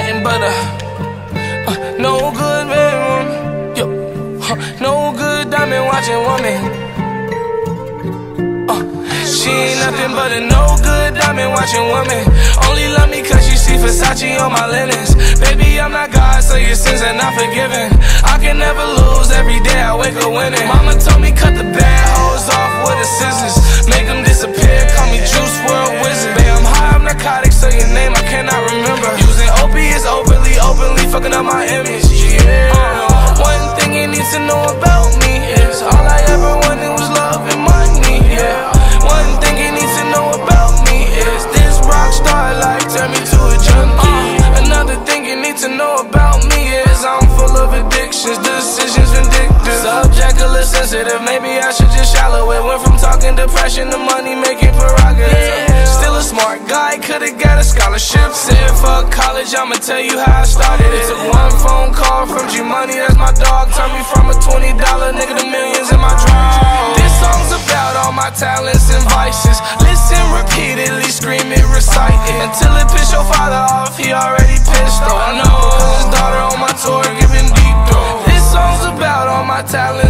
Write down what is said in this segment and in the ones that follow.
nothing but a uh, no good man. Yo, huh, no good diamond watching woman. Uh, she ain't nothing but a no good diamond watching woman. Only love me cause she see Versace on my linens. Baby, I'm not God, so your sins are not forgiven. I can never lose, every day I wake up winning. Mama told me cut the bad hoes off with the scissors. Make them fucking up my image. Yeah. Uh, one thing you need to know about me is all I ever wanted was love and money. Yeah. One thing you need to know about me is this rock star life turned me to a junkie. uh, Another thing you need to know about me is I'm full of addictions, decisions vindictive. Subjectively sensitive, maybe I should just shallow it. Went from talking depression to money making could've got a scholarship. Said fuck college, I'ma tell you how I started. It took one phone call from G Money, that's my dog. Turned me from a $20 nigga to millions in my draw. This song's about all my talents and vices. Listen repeatedly, scream it, recite it. Until it piss your father off, he already pissed though. I know his daughter on my tour giving deep throat. This song's about all my talents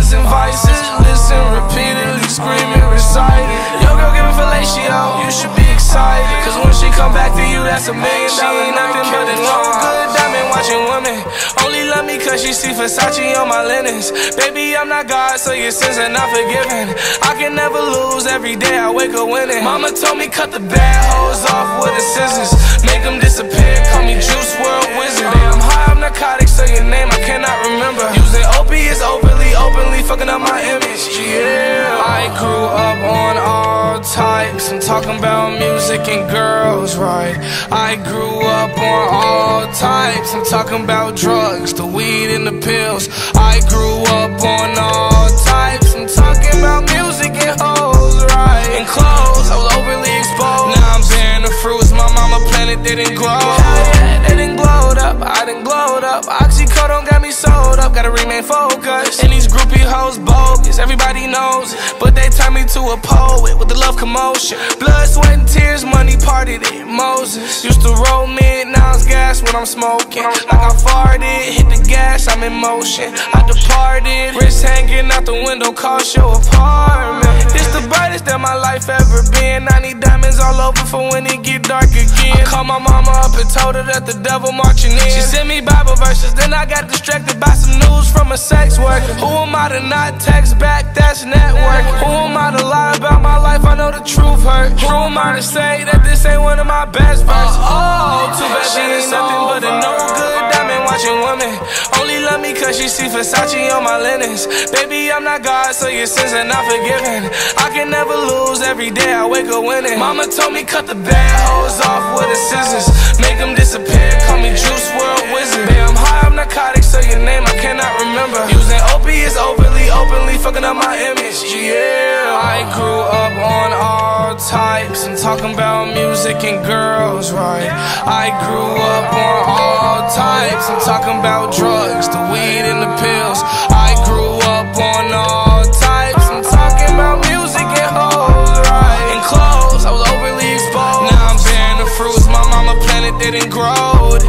Only love me cause she see Versace on my linens. Baby, I'm not God, so your sins are not forgiven. I can never lose, every day I wake up winning. Mama told me cut the bad hoes off with the scissors. Make them disappear, call me Juice WRLD Wizard. I'm high, I'm narcotic, so your talking about music and girls, right? I grew up on all types. I'm talking about drugs, the weed and the pills. I grew up on all types. I'm talking about music and hoes, right? And clothes, I was overly exposed. Now I'm bearing the fruits my mama planted, didn't grow. Everybody knows. it. But they turned me to a poet with the love commotion. Blood, sweat, and tears, money parted it. Moses used to roll mid, now it's gas when I'm smoking. Like I farted, hit the gas, I'm in motion. I departed, wrist hanging out the window, cost your apartment. This the brightest that my life ever been. I need diamonds all over for when it get dark again. I called my mama up and told her that the devil marching in. She sent me Bible verses, then I got distracted by some news from a sex worker. Who am I to not text back? That's network. Who am I to lie about my life? I know hurt. Who am I to say that this ain't one of my best verses? Oh, too bad she ain't nothing but a no good diamond watching woman. Only love me cause she see Versace on my linens. Baby, I'm not God, so your sins are not forgiven. I can never lose, every day I wake up winning. Mama told me cut the bad hoes off with the scissors. Make them disappear, call me Juice WRLD Wizard. Babe, I'm high, I'm narcotic, so your name I cannot remember. Using opiates openly, openly fucking up my image, yeah I grew up on all types And talking about music and girls, right? I grew up on all types I'm talking about drugs, the weed and the pills. I grew up on all types I'm talking about music and And clothes, I was overly exposed. Now I'm bearing the fruits. My mama planted didn't grow